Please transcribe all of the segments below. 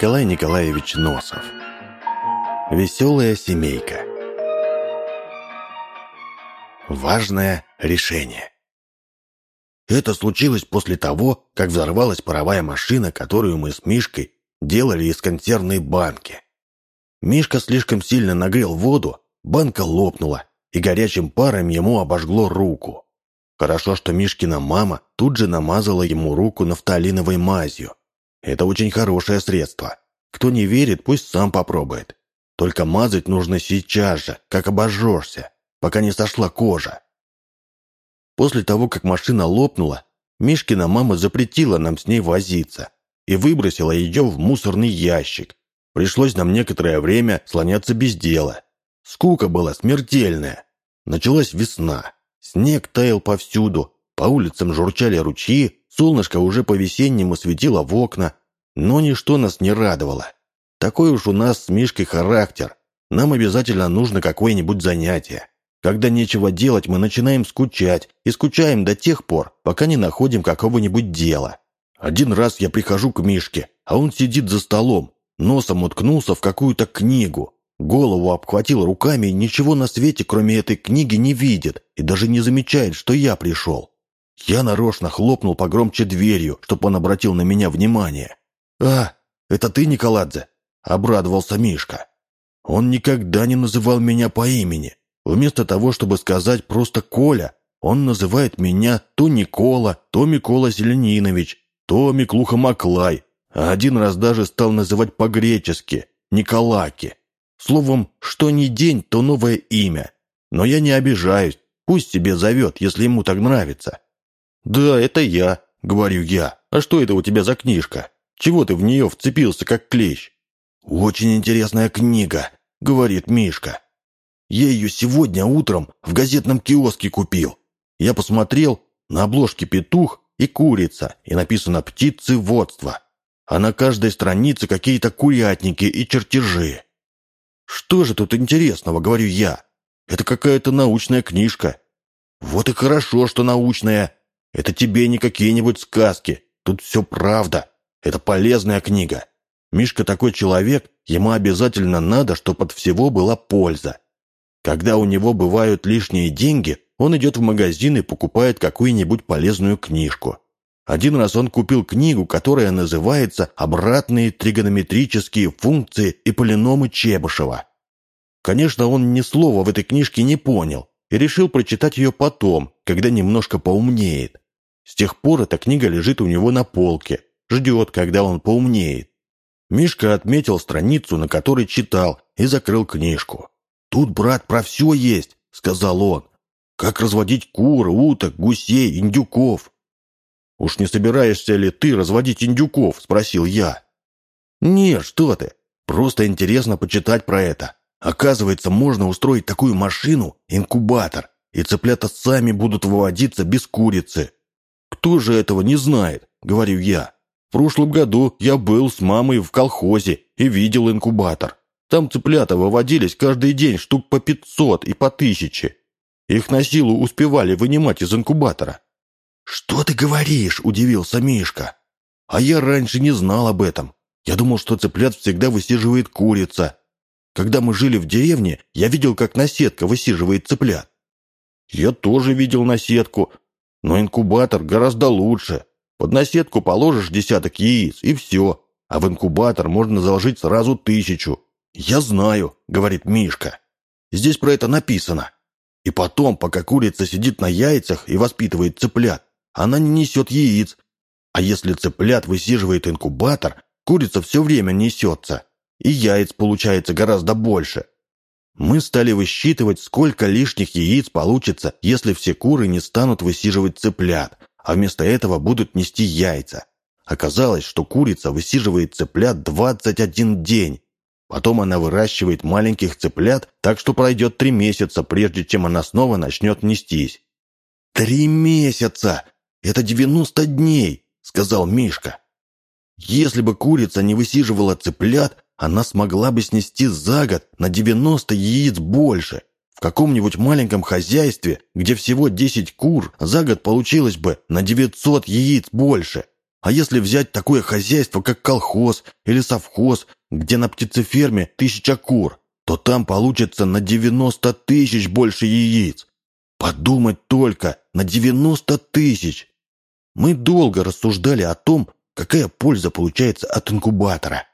Николай Николаевич Носов. Веселая семейка. Важное решение. Это случилось после того, как взорвалась паровая машина, которую мы с Мишкой делали из консервной банки. Мишка слишком сильно нагрел воду, банка лопнула, и горячим паром ему обожгло руку. Хорошо, что Мишкина мама тут же намазала ему руку нафталиновой мазью. Это очень хорошее средство. Кто не верит, пусть сам попробует. Только мазать нужно сейчас же, как обожжешься, пока не сошла кожа. После того, как машина лопнула, Мишкина мама запретила нам с ней возиться и выбросила ее в мусорный ящик. Пришлось нам некоторое время слоняться без дела. Скука была смертельная. Началась весна. Снег таял повсюду, по улицам журчали ручьи, Солнышко уже по-весеннему светило в окна, но ничто нас не радовало. Такой уж у нас с Мишкой характер. Нам обязательно нужно какое-нибудь занятие. Когда нечего делать, мы начинаем скучать, и скучаем до тех пор, пока не находим какого-нибудь дела. Один раз я прихожу к Мишке, а он сидит за столом, носом уткнулся в какую-то книгу, голову обхватил руками и ничего на свете, кроме этой книги, не видит и даже не замечает, что я пришел. Я нарочно хлопнул погромче дверью, чтобы он обратил на меня внимание. «А, это ты, Николадзе?» — обрадовался Мишка. Он никогда не называл меня по имени. Вместо того, чтобы сказать просто «Коля», он называет меня то Никола, то Микола Селенинович, то Миклуха Маклай, а один раз даже стал называть по-гречески «Николаки». Словом, что ни день, то новое имя. Но я не обижаюсь, пусть себе зовет, если ему так нравится. «Да, это я», — говорю я. «А что это у тебя за книжка? Чего ты в нее вцепился, как клещ?» «Очень интересная книга», — говорит Мишка. «Я ее сегодня утром в газетном киоске купил. Я посмотрел, на обложке петух и курица, и написано «птицеводство». А на каждой странице какие-то курятники и чертежи. «Что же тут интересного?» — говорю я. «Это какая-то научная книжка». «Вот и хорошо, что научная», это тебе не какие-нибудь сказки. Тут все правда. Это полезная книга. Мишка такой человек, ему обязательно надо, чтобы от всего была польза. Когда у него бывают лишние деньги, он идет в магазин и покупает какую-нибудь полезную книжку. Один раз он купил книгу, которая называется «Обратные тригонометрические функции и полиномы Чебышева». Конечно, он ни слова в этой книжке не понял и решил прочитать ее потом, когда немножко поумнеет. С тех пор эта книга лежит у него на полке, ждет, когда он поумнеет. Мишка отметил страницу, на которой читал, и закрыл книжку. «Тут, брат, про все есть», — сказал он. «Как разводить кур, уток, гусей, индюков». «Уж не собираешься ли ты разводить индюков?» — спросил я. «Не, что ты. Просто интересно почитать про это. Оказывается, можно устроить такую машину, инкубатор, и цыплята сами будут выводиться без курицы. «Кто же этого не знает?» — говорю я. «В прошлом году я был с мамой в колхозе и видел инкубатор. Там цыплята выводились каждый день штук по пятьсот и по тысяче. Их на силу успевали вынимать из инкубатора». «Что ты говоришь?» – удивился Мишка. «А я раньше не знал об этом. Я думал, что цыплят всегда высиживает курица. Когда мы жили в деревне, я видел, как наседка высиживает цыплят». «Я тоже видел наседку, но инкубатор гораздо лучше. Под наседку положишь десяток яиц, и все. А в инкубатор можно заложить сразу тысячу. «Я знаю», — говорит Мишка. «Здесь про это написано. И потом, пока курица сидит на яйцах и воспитывает цыплят, она не несет яиц. А если цыплят высиживает инкубатор, курица все время несется. И яиц получается гораздо больше. Мы стали высчитывать, сколько лишних яиц получится, если все куры не станут высиживать цыплят, а вместо этого будут нести яйца. Оказалось, что курица высиживает цыплят 21 день. Потом она выращивает маленьких цыплят, так что пройдет три месяца, прежде чем она снова начнет нестись. «Три месяца! Это 90 дней!» — сказал Мишка. «Если бы курица не высиживала цыплят, она смогла бы снести за год на 90 яиц больше. В каком-нибудь маленьком хозяйстве, где всего 10 кур, за год получилось бы на 900 яиц больше. А если взять такое хозяйство, как колхоз или совхоз, где на птицеферме тысяча кур, то там получится на 90 тысяч больше яиц. Подумать только, на 90 тысяч. Мы долго рассуждали о том, какая польза получается от инкубатора.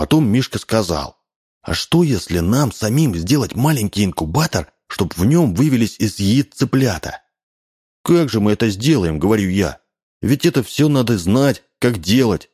Потом Мишка сказал, а что если нам самим сделать маленький инкубатор, чтобы в нем вывелись из яиц цыплята? Как же мы это сделаем, говорю я. Ведь это все надо знать, как делать.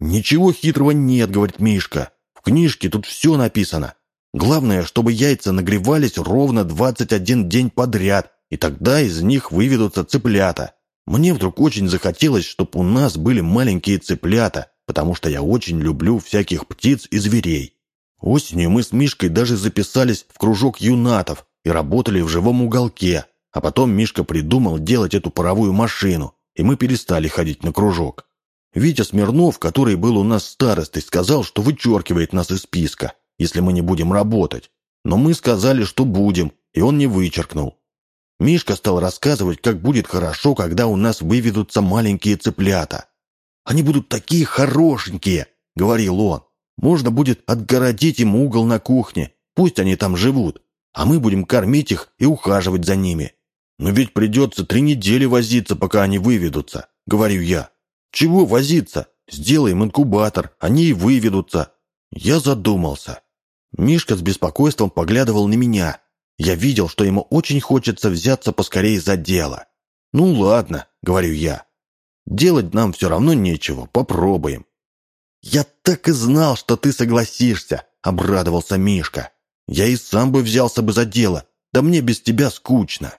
Ничего хитрого нет, говорит Мишка. В книжке тут все написано. Главное, чтобы яйца нагревались ровно 21 день подряд, и тогда из них выведутся цыплята. Мне вдруг очень захотелось, чтобы у нас были маленькие цыплята, потому что я очень люблю всяких птиц и зверей. Осенью мы с Мишкой даже записались в кружок юнатов и работали в живом уголке, а потом Мишка придумал делать эту паровую машину, и мы перестали ходить на кружок. Витя Смирнов, который был у нас старостой, сказал, что вычеркивает нас из списка, если мы не будем работать. Но мы сказали, что будем, и он не вычеркнул. Мишка стал рассказывать, как будет хорошо, когда у нас выведутся маленькие цыплята. «Они будут такие хорошенькие», — говорил он. «Можно будет отгородить им угол на кухне, пусть они там живут, а мы будем кормить их и ухаживать за ними. Но ведь придется три недели возиться, пока они выведутся», — говорю я. «Чего возиться? Сделаем инкубатор, они и выведутся». Я задумался. Мишка с беспокойством поглядывал на меня, я видел, что ему очень хочется взяться поскорее за дело. «Ну ладно», — говорю я. «Делать нам все равно нечего, попробуем». «Я так и знал, что ты согласишься», — обрадовался Мишка. «Я и сам бы взялся бы за дело, да мне без тебя скучно».